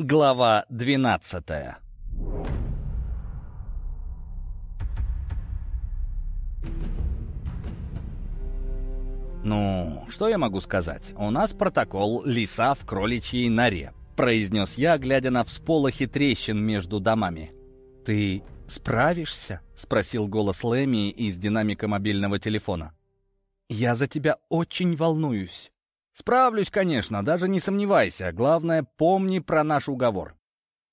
Глава двенадцатая «Ну, что я могу сказать? У нас протокол «Лиса в кроличьей норе», — произнес я, глядя на всполохи трещин между домами. «Ты справишься?» — спросил голос Лэми из динамика мобильного телефона. «Я за тебя очень волнуюсь». «Справлюсь, конечно, даже не сомневайся. Главное, помни про наш уговор».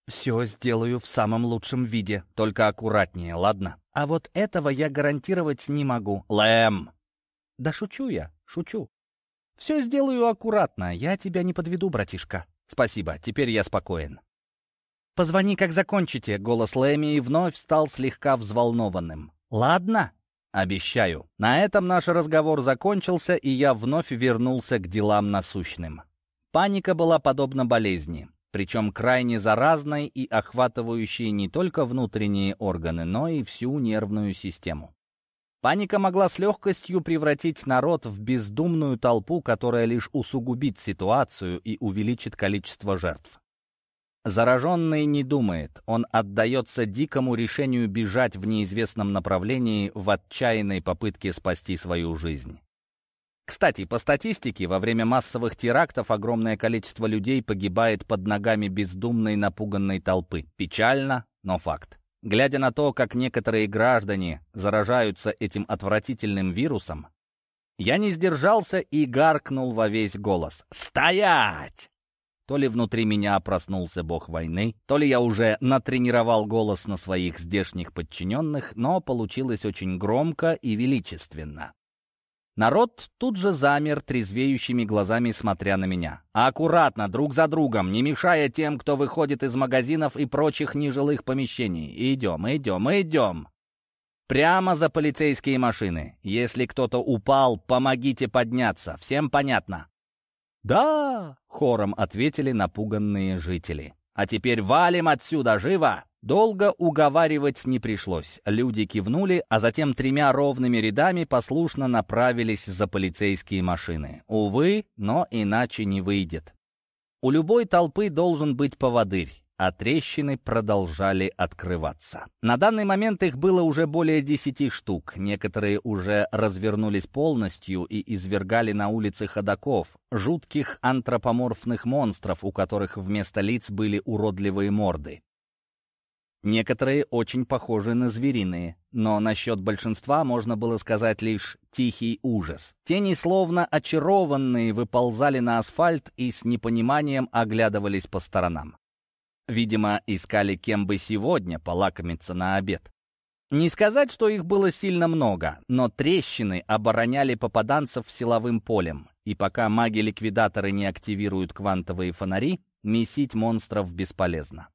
«Все сделаю в самом лучшем виде, только аккуратнее, ладно? А вот этого я гарантировать не могу». «Лэм!» «Да шучу я, шучу. Все сделаю аккуратно, я тебя не подведу, братишка». «Спасибо, теперь я спокоен». «Позвони, как закончите», — голос Лэми вновь стал слегка взволнованным. «Ладно?» Обещаю. На этом наш разговор закончился, и я вновь вернулся к делам насущным. Паника была подобна болезни, причем крайне заразной и охватывающей не только внутренние органы, но и всю нервную систему. Паника могла с легкостью превратить народ в бездумную толпу, которая лишь усугубит ситуацию и увеличит количество жертв. Зараженный не думает, он отдается дикому решению бежать в неизвестном направлении в отчаянной попытке спасти свою жизнь. Кстати, по статистике, во время массовых терактов огромное количество людей погибает под ногами бездумной напуганной толпы. Печально, но факт. Глядя на то, как некоторые граждане заражаются этим отвратительным вирусом, я не сдержался и гаркнул во весь голос. «Стоять!» То ли внутри меня проснулся бог войны, то ли я уже натренировал голос на своих здешних подчиненных, но получилось очень громко и величественно. Народ тут же замер, трезвеющими глазами смотря на меня. Аккуратно, друг за другом, не мешая тем, кто выходит из магазинов и прочих нежилых помещений. Идем, идем, идем. Прямо за полицейские машины. Если кто-то упал, помогите подняться. Всем понятно? «Да!» — хором ответили напуганные жители. «А теперь валим отсюда, живо!» Долго уговаривать не пришлось. Люди кивнули, а затем тремя ровными рядами послушно направились за полицейские машины. Увы, но иначе не выйдет. У любой толпы должен быть поводырь а трещины продолжали открываться. На данный момент их было уже более десяти штук. Некоторые уже развернулись полностью и извергали на улице ходаков, жутких антропоморфных монстров, у которых вместо лиц были уродливые морды. Некоторые очень похожи на звериные, но насчет большинства можно было сказать лишь «тихий ужас». Тени, словно очарованные, выползали на асфальт и с непониманием оглядывались по сторонам. Видимо, искали кем бы сегодня полакомиться на обед. Не сказать, что их было сильно много, но трещины обороняли попаданцев силовым полем, и пока маги-ликвидаторы не активируют квантовые фонари, месить монстров бесполезно.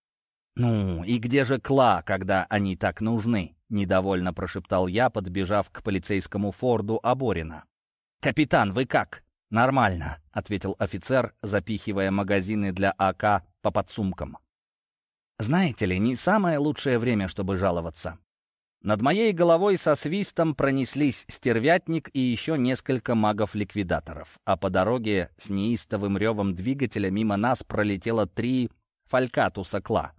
«Ну, и где же Кла, когда они так нужны?» — недовольно прошептал я, подбежав к полицейскому форду Аборина. «Капитан, вы как?» «Нормально», — ответил офицер, запихивая магазины для АК по подсумкам. Знаете ли, не самое лучшее время, чтобы жаловаться. Над моей головой со свистом пронеслись стервятник и еще несколько магов-ликвидаторов, а по дороге с неистовым ревом двигателя мимо нас пролетело три фалькатуса кла.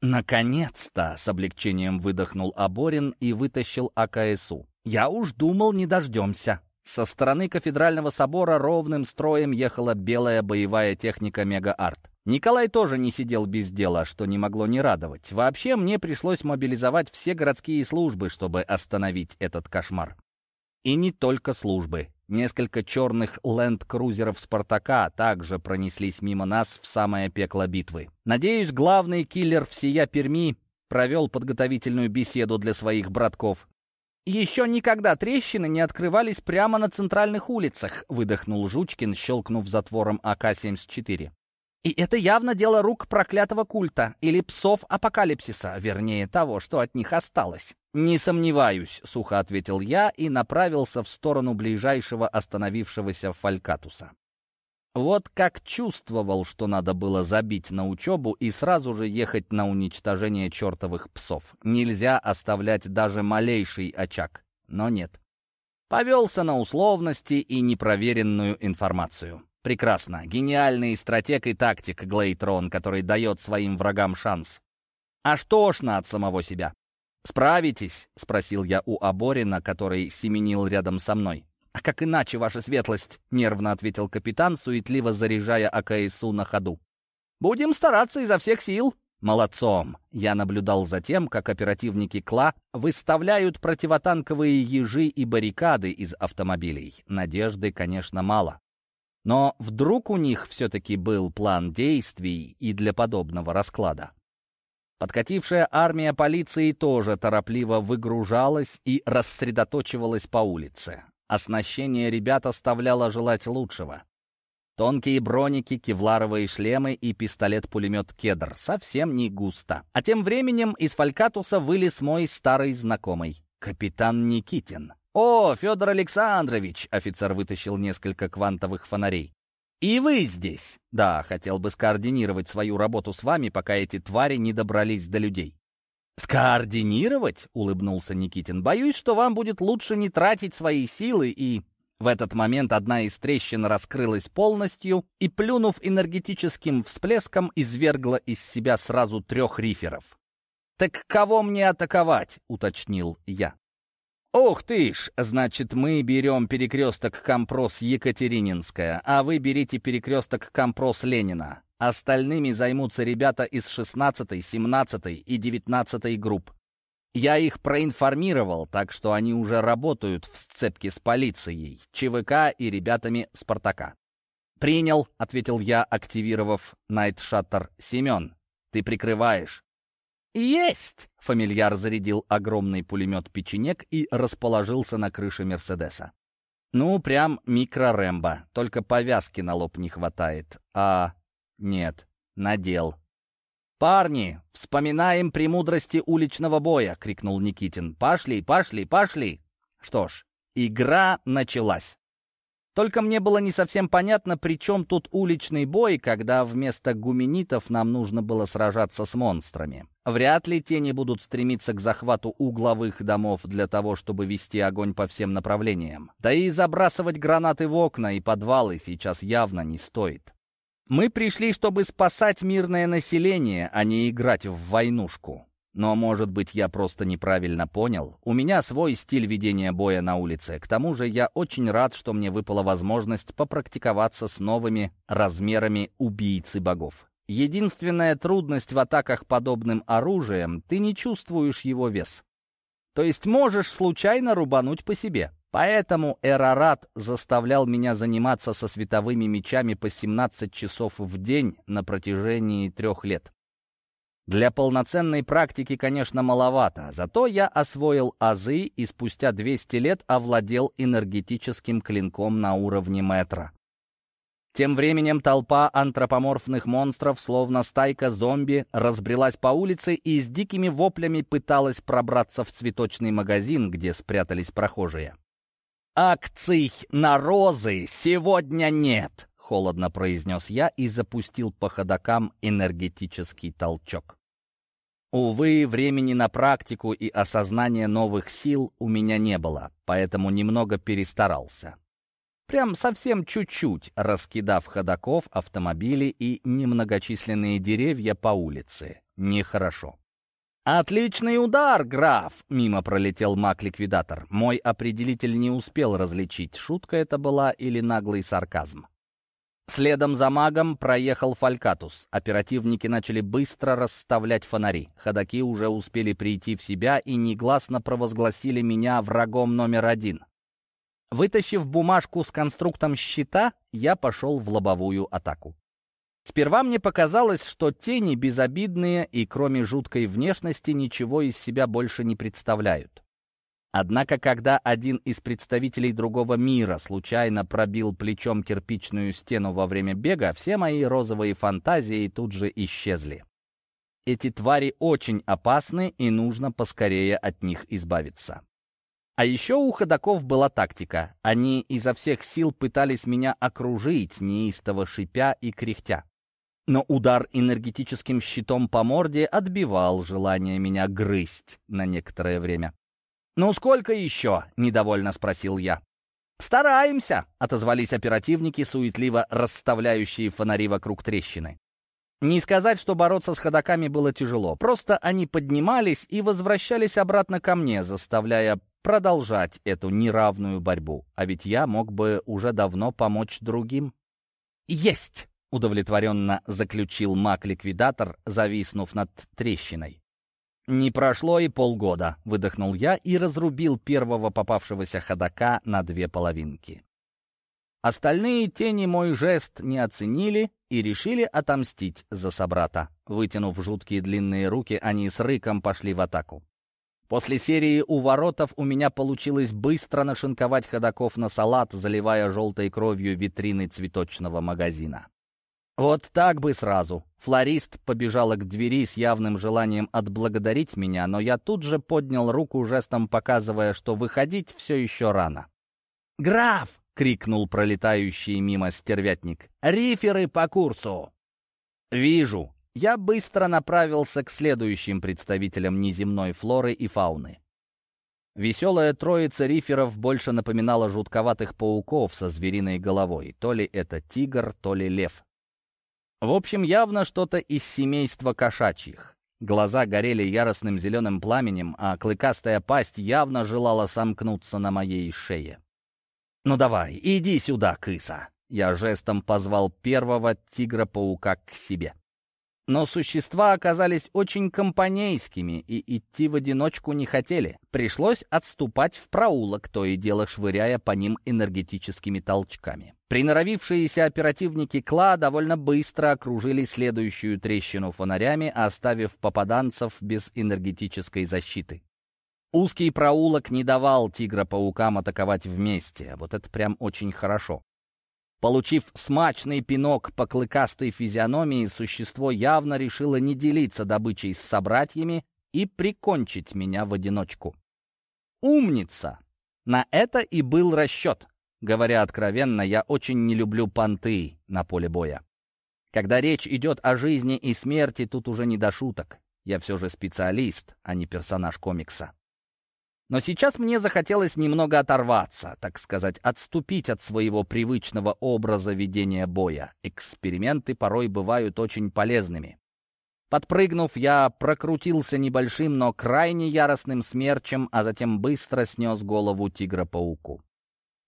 «Наконец-то!» — с облегчением выдохнул Аборин и вытащил АКСУ. «Я уж думал, не дождемся». Со стороны кафедрального собора ровным строем ехала белая боевая техника Мега-Арт. Николай тоже не сидел без дела, что не могло не радовать. Вообще, мне пришлось мобилизовать все городские службы, чтобы остановить этот кошмар. И не только службы. Несколько черных ленд-крузеров «Спартака» также пронеслись мимо нас в самое пекло битвы. Надеюсь, главный киллер всея Перми провел подготовительную беседу для своих братков. «Еще никогда трещины не открывались прямо на центральных улицах», выдохнул Жучкин, щелкнув затвором АК-74. И это явно дело рук проклятого культа или псов апокалипсиса, вернее, того, что от них осталось. «Не сомневаюсь», — сухо ответил я и направился в сторону ближайшего остановившегося фалькатуса. Вот как чувствовал, что надо было забить на учебу и сразу же ехать на уничтожение чертовых псов. Нельзя оставлять даже малейший очаг. Но нет. Повелся на условности и непроверенную информацию. Прекрасно. Гениальный стратег и тактик Глейтрон, который дает своим врагам шанс. Аж тошно от самого себя. «Справитесь?» — спросил я у Аборина, который семенил рядом со мной. «А как иначе, ваша светлость?» — нервно ответил капитан, суетливо заряжая АКСУ на ходу. «Будем стараться изо всех сил». Молодцом! Я наблюдал за тем, как оперативники КЛА выставляют противотанковые ежи и баррикады из автомобилей. Надежды, конечно, мало. Но вдруг у них все-таки был план действий и для подобного расклада. Подкатившая армия полиции тоже торопливо выгружалась и рассредоточивалась по улице. Оснащение ребят оставляло желать лучшего. Тонкие броники, кевларовые шлемы и пистолет-пулемет «Кедр». Совсем не густо. А тем временем из Фалькатуса вылез мой старый знакомый, капитан Никитин. «О, Федор Александрович!» — офицер вытащил несколько квантовых фонарей. «И вы здесь!» «Да, хотел бы скоординировать свою работу с вами, пока эти твари не добрались до людей». «Скоординировать?» — улыбнулся Никитин. «Боюсь, что вам будет лучше не тратить свои силы и...» В этот момент одна из трещин раскрылась полностью и, плюнув энергетическим всплеском, извергла из себя сразу трех риферов. «Так кого мне атаковать?» — уточнил я. «Ух ты ж! Значит, мы берем перекресток Компрос Екатерининская, а вы берите перекресток Компрос Ленина. Остальными займутся ребята из 16-й, 17-й и 19-й групп. Я их проинформировал, так что они уже работают в сцепке с полицией, ЧВК и ребятами Спартака. «Принял», — ответил я, активировав Найтшаттер. «Семен, ты прикрываешь». «Есть!» — фамильяр зарядил огромный пулемет печенек и расположился на крыше Мерседеса. «Ну, прям микро-рэмбо, только повязки на лоб не хватает. А... нет, надел». «Парни, вспоминаем премудрости уличного боя!» — крикнул Никитин. «Пошли, пошли, пошли!» Что ж, игра началась. Только мне было не совсем понятно, при чем тут уличный бой, когда вместо гуменитов нам нужно было сражаться с монстрами. Вряд ли те не будут стремиться к захвату угловых домов для того, чтобы вести огонь по всем направлениям. Да и забрасывать гранаты в окна и подвалы сейчас явно не стоит. Мы пришли, чтобы спасать мирное население, а не играть в войнушку. Но, может быть, я просто неправильно понял. У меня свой стиль ведения боя на улице. К тому же я очень рад, что мне выпала возможность попрактиковаться с новыми размерами убийцы богов. Единственная трудность в атаках подобным оружием — ты не чувствуешь его вес. То есть можешь случайно рубануть по себе. Поэтому Эрарат заставлял меня заниматься со световыми мечами по 17 часов в день на протяжении трех лет. Для полноценной практики, конечно, маловато, зато я освоил азы и спустя 200 лет овладел энергетическим клинком на уровне метра. Тем временем толпа антропоморфных монстров, словно стайка зомби, разбрелась по улице и с дикими воплями пыталась пробраться в цветочный магазин, где спрятались прохожие. «Акций на розы сегодня нет!» — холодно произнес я и запустил по ходокам энергетический толчок. Увы, времени на практику и осознание новых сил у меня не было, поэтому немного перестарался. Прям совсем чуть-чуть раскидав ходаков, автомобили и немногочисленные деревья по улице. Нехорошо. «Отличный удар, граф!» — мимо пролетел маг-ликвидатор. Мой определитель не успел различить, шутка это была или наглый сарказм. Следом за магом проехал Фалькатус. Оперативники начали быстро расставлять фонари. Ходаки уже успели прийти в себя и негласно провозгласили меня врагом номер один. Вытащив бумажку с конструктом щита, я пошел в лобовую атаку. Сперва мне показалось, что тени безобидные и кроме жуткой внешности ничего из себя больше не представляют. Однако, когда один из представителей другого мира случайно пробил плечом кирпичную стену во время бега, все мои розовые фантазии тут же исчезли. Эти твари очень опасны, и нужно поскорее от них избавиться. А еще у ходаков была тактика. Они изо всех сил пытались меня окружить, неистово шипя и кряхтя. Но удар энергетическим щитом по морде отбивал желание меня грызть на некоторое время. «Ну сколько еще?» — недовольно спросил я. «Стараемся!» — отозвались оперативники, суетливо расставляющие фонари вокруг трещины. Не сказать, что бороться с ходаками было тяжело, просто они поднимались и возвращались обратно ко мне, заставляя продолжать эту неравную борьбу. А ведь я мог бы уже давно помочь другим. «Есть!» — удовлетворенно заключил маг-ликвидатор, зависнув над трещиной. «Не прошло и полгода», — выдохнул я и разрубил первого попавшегося ходока на две половинки. Остальные тени мой жест не оценили и решили отомстить за собрата. Вытянув жуткие длинные руки, они с рыком пошли в атаку. После серии уворотов у меня получилось быстро нашинковать ходаков на салат, заливая желтой кровью витрины цветочного магазина. Вот так бы сразу. Флорист побежала к двери с явным желанием отблагодарить меня, но я тут же поднял руку, жестом показывая, что выходить все еще рано. «Граф!» — крикнул пролетающий мимо стервятник. «Риферы по курсу!» «Вижу!» Я быстро направился к следующим представителям неземной флоры и фауны. Веселая троица риферов больше напоминала жутковатых пауков со звериной головой. То ли это тигр, то ли лев. В общем, явно что-то из семейства кошачьих. Глаза горели яростным зеленым пламенем, а клыкастая пасть явно желала сомкнуться на моей шее. «Ну давай, иди сюда, кыса!» Я жестом позвал первого тигра-паука к себе. Но существа оказались очень компанейскими и идти в одиночку не хотели. Пришлось отступать в проулок, то и дело швыряя по ним энергетическими толчками. Приноровившиеся оперативники Кла довольно быстро окружили следующую трещину фонарями, оставив попаданцев без энергетической защиты. Узкий проулок не давал тигра-паукам атаковать вместе, вот это прям очень хорошо. Получив смачный пинок по клыкастой физиономии, существо явно решило не делиться добычей с собратьями и прикончить меня в одиночку. Умница! На это и был расчет. Говоря откровенно, я очень не люблю понты на поле боя. Когда речь идет о жизни и смерти, тут уже не до шуток. Я все же специалист, а не персонаж комикса. Но сейчас мне захотелось немного оторваться, так сказать, отступить от своего привычного образа ведения боя. Эксперименты порой бывают очень полезными. Подпрыгнув, я прокрутился небольшим, но крайне яростным смерчем, а затем быстро снес голову тигра-пауку.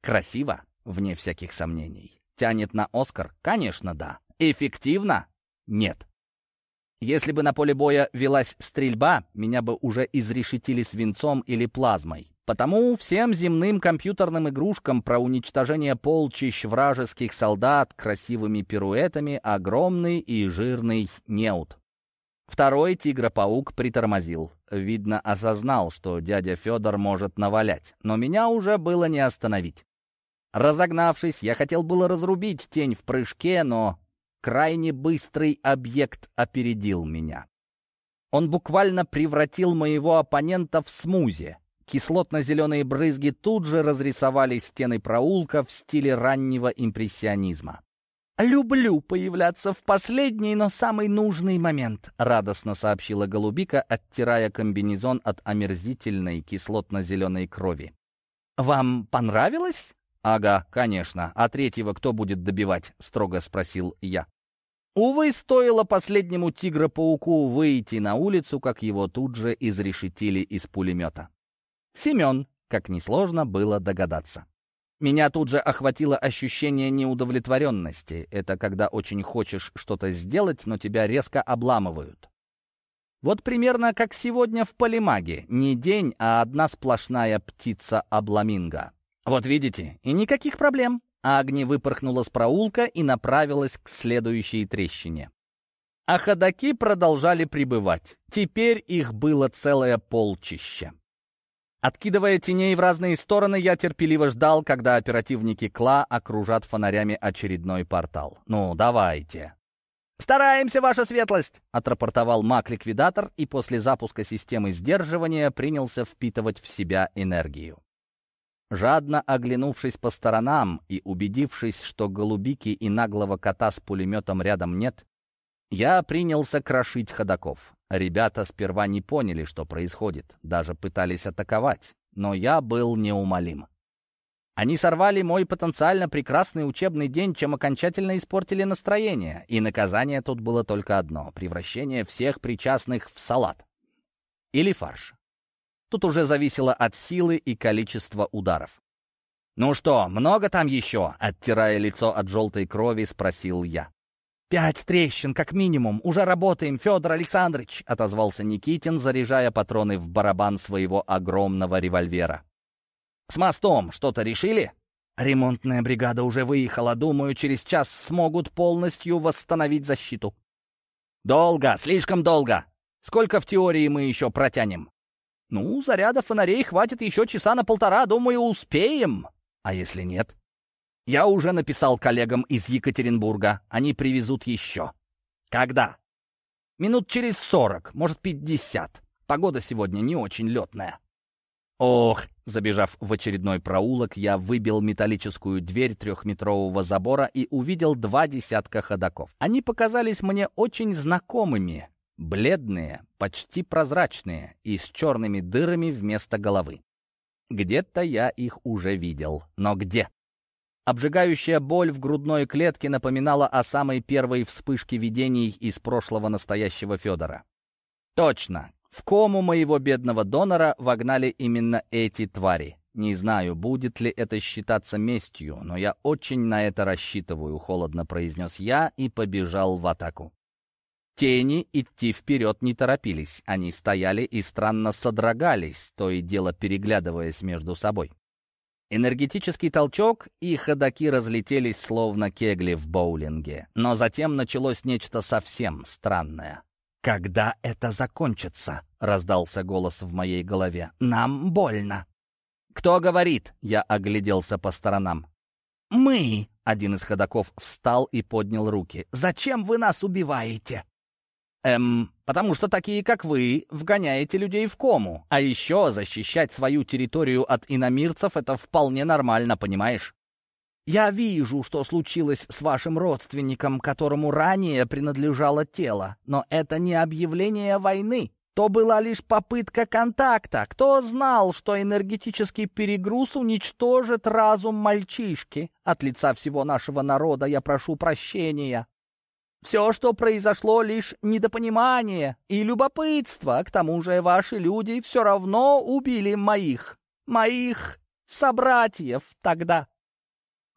Красиво, вне всяких сомнений. Тянет на Оскар? Конечно, да. Эффективно? Нет. Если бы на поле боя велась стрельба, меня бы уже изрешетили свинцом или плазмой. Потому всем земным компьютерным игрушкам про уничтожение полчищ вражеских солдат красивыми пируэтами огромный и жирный неуд. Второй тигропаук притормозил. Видно, осознал, что дядя Федор может навалять, но меня уже было не остановить. Разогнавшись, я хотел было разрубить тень в прыжке, но крайне быстрый объект опередил меня. Он буквально превратил моего оппонента в смузи. Кислотно-зеленые брызги тут же разрисовали стены проулка в стиле раннего импрессионизма. «Люблю появляться в последний, но самый нужный момент», — радостно сообщила голубика, оттирая комбинезон от омерзительной кислотно-зеленой крови. «Вам понравилось?» «Ага, конечно. А третьего кто будет добивать?» — строго спросил я. Увы, стоило последнему тигра-пауку выйти на улицу, как его тут же изрешетили из пулемета. Семен, как несложно было догадаться. Меня тут же охватило ощущение неудовлетворенности. Это когда очень хочешь что-то сделать, но тебя резко обламывают. Вот примерно как сегодня в Полимаге. Не день, а одна сплошная птица-обламинго. Вот видите, и никаких проблем. Агни выпорхнула с проулка и направилась к следующей трещине. А ходаки продолжали прибывать. Теперь их было целое полчище. Откидывая теней в разные стороны, я терпеливо ждал, когда оперативники Кла окружат фонарями очередной портал. «Ну, давайте!» «Стараемся, ваша светлость!» — отрапортовал маг-ликвидатор и после запуска системы сдерживания принялся впитывать в себя энергию. Жадно оглянувшись по сторонам и убедившись, что голубики и наглого кота с пулеметом рядом нет, я принялся крошить ходаков. Ребята сперва не поняли, что происходит, даже пытались атаковать, но я был неумолим. Они сорвали мой потенциально прекрасный учебный день, чем окончательно испортили настроение, и наказание тут было только одно — превращение всех причастных в салат. Или фарш. Тут уже зависело от силы и количества ударов. «Ну что, много там еще?» — оттирая лицо от желтой крови, спросил я. «Пять трещин, как минимум. Уже работаем, Федор Александрович», — отозвался Никитин, заряжая патроны в барабан своего огромного револьвера. «С мостом что-то решили?» «Ремонтная бригада уже выехала. Думаю, через час смогут полностью восстановить защиту». «Долго, слишком долго. Сколько в теории мы еще протянем?» «Ну, заряда фонарей хватит еще часа на полтора. Думаю, успеем. А если нет?» Я уже написал коллегам из Екатеринбурга. Они привезут еще. Когда? Минут через сорок, может, пятьдесят. Погода сегодня не очень летная. Ох, забежав в очередной проулок, я выбил металлическую дверь трехметрового забора и увидел два десятка ходаков. Они показались мне очень знакомыми. Бледные, почти прозрачные и с черными дырами вместо головы. Где-то я их уже видел. Но где? Обжигающая боль в грудной клетке напоминала о самой первой вспышке видений из прошлого настоящего Федора. Точно, в кому моего бедного донора вогнали именно эти твари. Не знаю, будет ли это считаться местью, но я очень на это рассчитываю, холодно произнес я и побежал в атаку. Тени идти вперед не торопились, они стояли и странно содрогались, то и дело переглядываясь между собой. Энергетический толчок, и ходаки разлетелись словно кегли в боулинге. Но затем началось нечто совсем странное. «Когда это закончится?» — раздался голос в моей голове. «Нам больно». «Кто говорит?» — я огляделся по сторонам. «Мы!» — один из ходаков встал и поднял руки. «Зачем вы нас убиваете?» Эм, потому что такие, как вы, вгоняете людей в кому. А еще защищать свою территорию от иномирцев — это вполне нормально, понимаешь? Я вижу, что случилось с вашим родственником, которому ранее принадлежало тело, но это не объявление войны. То была лишь попытка контакта. Кто знал, что энергетический перегруз уничтожит разум мальчишки? От лица всего нашего народа я прошу прощения. Все, что произошло, лишь недопонимание и любопытство. К тому же ваши люди все равно убили моих, моих собратьев тогда.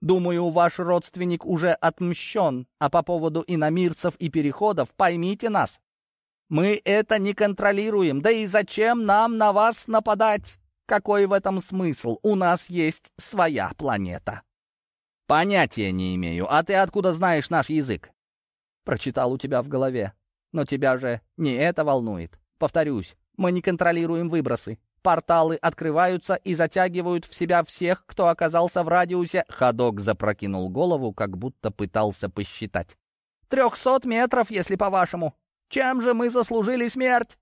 Думаю, ваш родственник уже отмщен, а по поводу иномирцев и переходов поймите нас. Мы это не контролируем, да и зачем нам на вас нападать? Какой в этом смысл? У нас есть своя планета. Понятия не имею. А ты откуда знаешь наш язык? Прочитал у тебя в голове. Но тебя же не это волнует. Повторюсь, мы не контролируем выбросы. Порталы открываются и затягивают в себя всех, кто оказался в радиусе. Ходок запрокинул голову, как будто пытался посчитать. «Трехсот метров, если по-вашему. Чем же мы заслужили смерть?»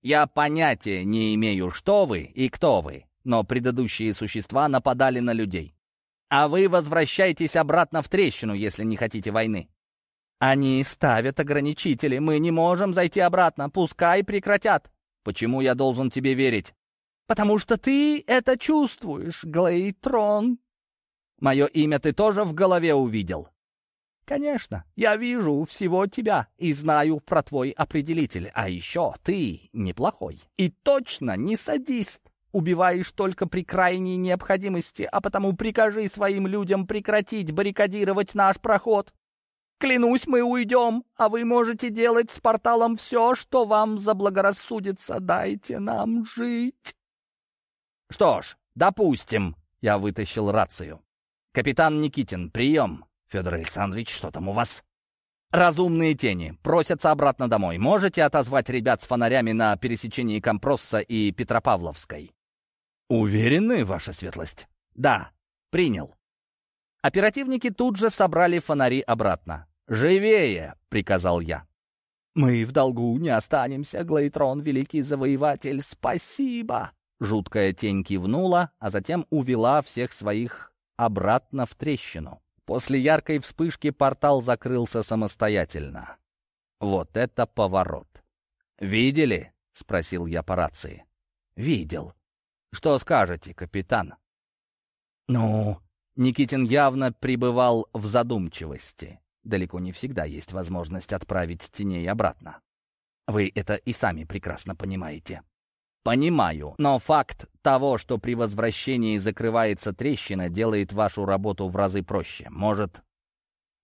«Я понятия не имею, что вы и кто вы, но предыдущие существа нападали на людей. А вы возвращайтесь обратно в трещину, если не хотите войны. Они ставят ограничители. Мы не можем зайти обратно. Пускай прекратят. Почему я должен тебе верить? Потому что ты это чувствуешь, Глейтрон. Мое имя ты тоже в голове увидел? Конечно, я вижу всего тебя и знаю про твой определитель. А еще ты неплохой. И точно не садист. Убиваешь только при крайней необходимости, а потому прикажи своим людям прекратить баррикадировать наш проход. Клянусь, мы уйдем, а вы можете делать с порталом все, что вам заблагорассудится. Дайте нам жить. Что ж, допустим, я вытащил рацию. Капитан Никитин, прием. Федор Александрович, что там у вас? Разумные тени. Просятся обратно домой. Можете отозвать ребят с фонарями на пересечении Компросса и Петропавловской? Уверены, ваша светлость? Да, принял. Оперативники тут же собрали фонари обратно. «Живее!» — приказал я. «Мы в долгу не останемся, Глейтрон, великий завоеватель, спасибо!» Жуткая тень кивнула, а затем увела всех своих обратно в трещину. После яркой вспышки портал закрылся самостоятельно. Вот это поворот! «Видели?» — спросил я по рации. «Видел. Что скажете, капитан?» «Ну?» Никитин явно пребывал в задумчивости. Далеко не всегда есть возможность отправить теней обратно. Вы это и сами прекрасно понимаете. Понимаю, но факт того, что при возвращении закрывается трещина, делает вашу работу в разы проще. Может,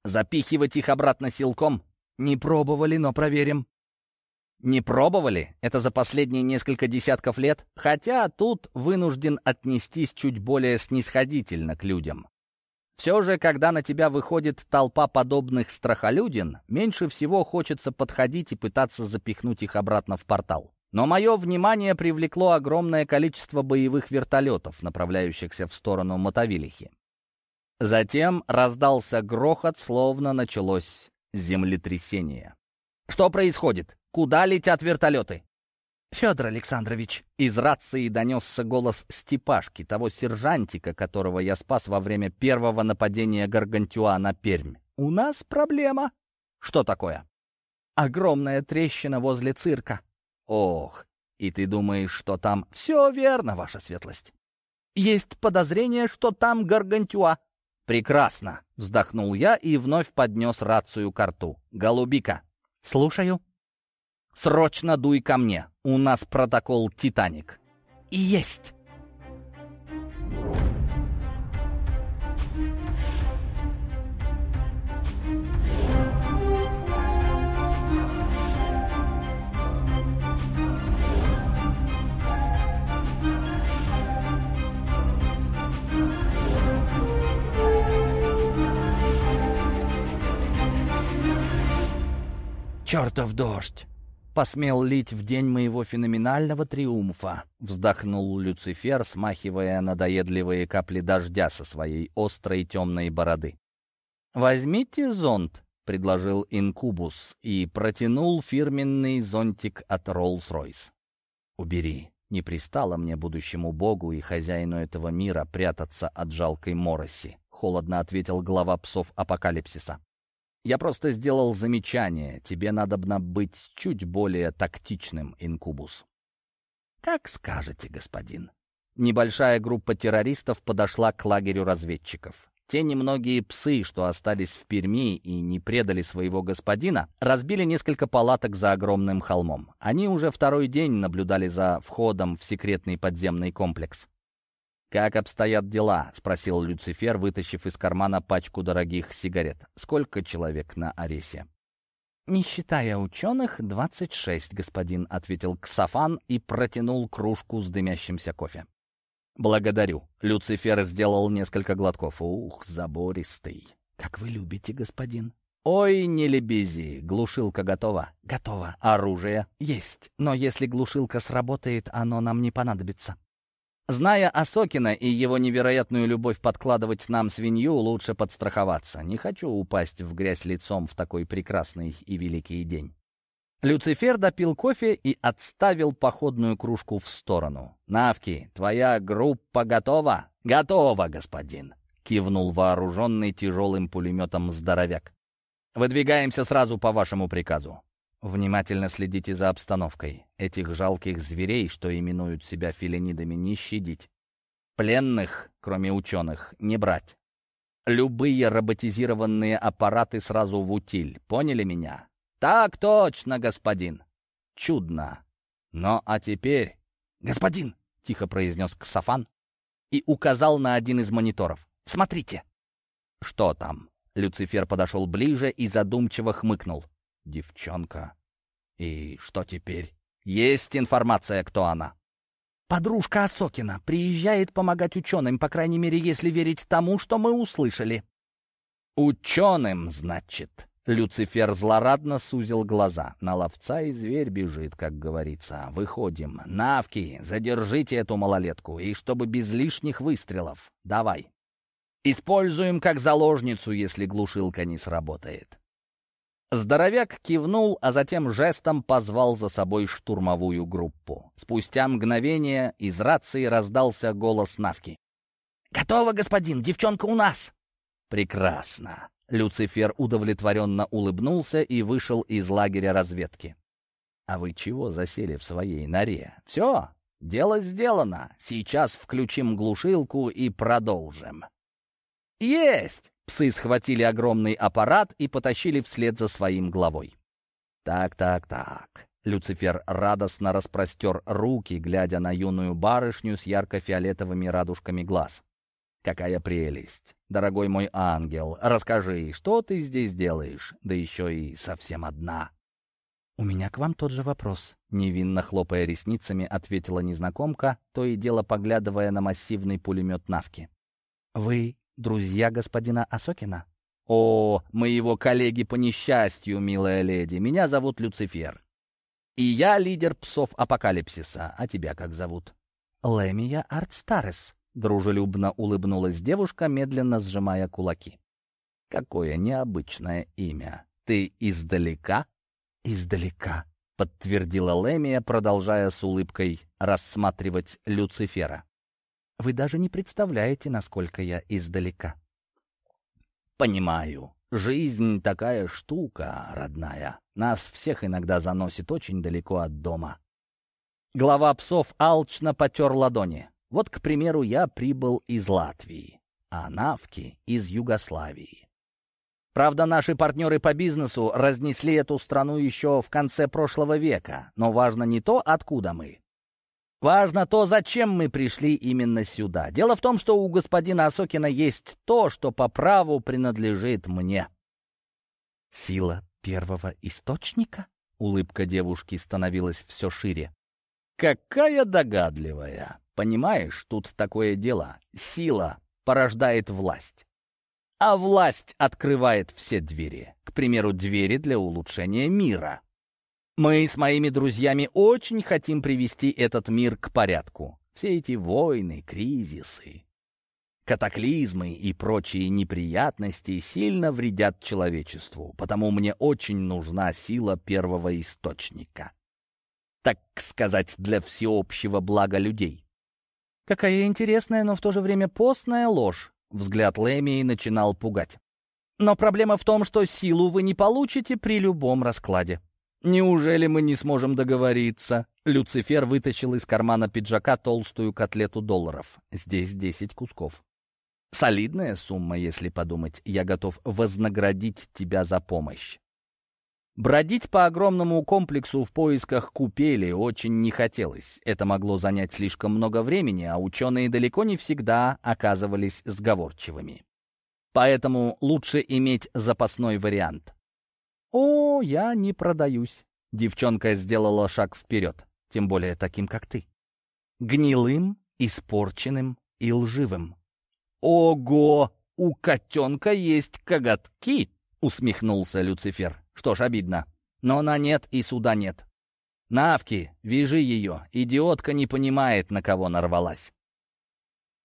запихивать их обратно силком? Не пробовали, но проверим. Не пробовали? Это за последние несколько десятков лет? Хотя тут вынужден отнестись чуть более снисходительно к людям. Все же, когда на тебя выходит толпа подобных страхолюдин, меньше всего хочется подходить и пытаться запихнуть их обратно в портал. Но мое внимание привлекло огромное количество боевых вертолетов, направляющихся в сторону Мотовилихи. Затем раздался грохот, словно началось землетрясение. «Что происходит? Куда летят вертолеты?» «Федор Александрович!» Из рации донесся голос Степашки, того сержантика, которого я спас во время первого нападения Гаргантюа на Пермь. «У нас проблема!» «Что такое?» «Огромная трещина возле цирка». «Ох, и ты думаешь, что там...» «Все верно, ваша светлость. Есть подозрение, что там Гаргантюа». «Прекрасно!» — вздохнул я и вновь поднес рацию к рту. «Голубика!» «Слушаю». «Срочно дуй ко мне. У нас протокол «Титаник». «Есть!» «Чертов дождь!» Посмел лить в день моего феноменального триумфа», — вздохнул Люцифер, смахивая надоедливые капли дождя со своей острой темной бороды. «Возьмите зонт», — предложил Инкубус и протянул фирменный зонтик от Роллс-Ройс. «Убери, не пристало мне, будущему богу и хозяину этого мира, прятаться от жалкой Мороси», — холодно ответил глава псов апокалипсиса. Я просто сделал замечание. Тебе надобно быть чуть более тактичным, Инкубус. Как скажете, господин. Небольшая группа террористов подошла к лагерю разведчиков. Те немногие псы, что остались в Перми и не предали своего господина, разбили несколько палаток за огромным холмом. Они уже второй день наблюдали за входом в секретный подземный комплекс. «Как обстоят дела?» — спросил Люцифер, вытащив из кармана пачку дорогих сигарет. «Сколько человек на Аресе?» «Не считая ученых, двадцать шесть, господин», — ответил Ксафан и протянул кружку с дымящимся кофе. «Благодарю». Люцифер сделал несколько глотков. «Ух, забористый». «Как вы любите, господин». «Ой, не лебези, глушилка готова?» «Готова». «Оружие?» «Есть, но если глушилка сработает, оно нам не понадобится». Зная Осокина и его невероятную любовь подкладывать нам свинью, лучше подстраховаться. Не хочу упасть в грязь лицом в такой прекрасный и великий день. Люцифер допил кофе и отставил походную кружку в сторону. «Навки, твоя группа готова?» «Готова, господин», — кивнул вооруженный тяжелым пулеметом здоровяк. «Выдвигаемся сразу по вашему приказу. Внимательно следите за обстановкой. Этих жалких зверей, что именуют себя филинидами, не щадить. Пленных, кроме ученых, не брать. Любые роботизированные аппараты сразу в утиль. Поняли меня? Так точно, господин. Чудно. Но а теперь... Господин! — тихо произнес Ксафан и указал на один из мониторов. «Смотрите!» «Что там?» Люцифер подошел ближе и задумчиво хмыкнул. Девчонка. И что теперь? Есть информация, кто она? Подружка Осокина приезжает помогать ученым, по крайней мере, если верить тому, что мы услышали. Ученым, значит. Люцифер злорадно сузил глаза. На ловца и зверь бежит, как говорится. Выходим. Навки, задержите эту малолетку, и чтобы без лишних выстрелов. Давай. Используем как заложницу, если глушилка не сработает. Здоровяк кивнул, а затем жестом позвал за собой штурмовую группу. Спустя мгновение из рации раздался голос Навки. «Готово, господин! Девчонка у нас!» «Прекрасно!» Люцифер удовлетворенно улыбнулся и вышел из лагеря разведки. «А вы чего засели в своей норе? Все, Дело сделано. Сейчас включим глушилку и продолжим. Есть! Псы схватили огромный аппарат и потащили вслед за своим главой. Так, так, так. Люцифер радостно распростер руки, глядя на юную барышню с ярко-фиолетовыми радужками глаз. «Какая прелесть! Дорогой мой ангел, расскажи, что ты здесь делаешь? Да еще и совсем одна!» «У меня к вам тот же вопрос», — невинно хлопая ресницами, ответила незнакомка, то и дело поглядывая на массивный пулемет Навки. «Вы друзья господина Асокина?» «О, моего коллеги по несчастью, милая леди, меня зовут Люцифер. И я лидер псов апокалипсиса, а тебя как зовут?» «Лемия Артстарес», — дружелюбно улыбнулась девушка, медленно сжимая кулаки. «Какое необычное имя. Ты издалека?» «Издалека», — подтвердила Лемия, продолжая с улыбкой рассматривать Люцифера. «Вы даже не представляете, насколько я издалека». «Понимаю. Жизнь такая штука, родная. Нас всех иногда заносит очень далеко от дома». Глава псов алчно потер ладони. «Вот, к примеру, я прибыл из Латвии, а Навки — из Югославии. Правда, наши партнеры по бизнесу разнесли эту страну еще в конце прошлого века, но важно не то, откуда мы. Важно то, зачем мы пришли именно сюда. Дело в том, что у господина Осокина есть то, что по праву принадлежит мне. Сила первого источника? Улыбка девушки становилась все шире. Какая догадливая. Понимаешь, тут такое дело. Сила порождает власть а власть открывает все двери. К примеру, двери для улучшения мира. Мы с моими друзьями очень хотим привести этот мир к порядку. Все эти войны, кризисы, катаклизмы и прочие неприятности сильно вредят человечеству, потому мне очень нужна сила первого источника. Так сказать, для всеобщего блага людей. Какая интересная, но в то же время постная ложь. Взгляд Лэмии начинал пугать. Но проблема в том, что силу вы не получите при любом раскладе. Неужели мы не сможем договориться? Люцифер вытащил из кармана пиджака толстую котлету долларов. Здесь десять кусков. Солидная сумма, если подумать. Я готов вознаградить тебя за помощь. Бродить по огромному комплексу в поисках купели очень не хотелось. Это могло занять слишком много времени, а ученые далеко не всегда оказывались сговорчивыми. Поэтому лучше иметь запасной вариант. «О, я не продаюсь», — девчонка сделала шаг вперед, тем более таким, как ты. Гнилым, испорченным и лживым. «Ого! У котенка есть коготки!» — усмехнулся Люцифер. Что ж, обидно. Но на нет и суда нет. Навки, вяжи ее. Идиотка не понимает, на кого нарвалась.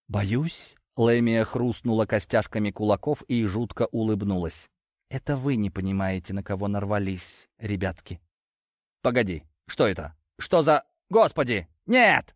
Боюсь. Лемия хрустнула костяшками кулаков и жутко улыбнулась. Это вы не понимаете, на кого нарвались, ребятки. Погоди, что это? Что за... Господи! Нет!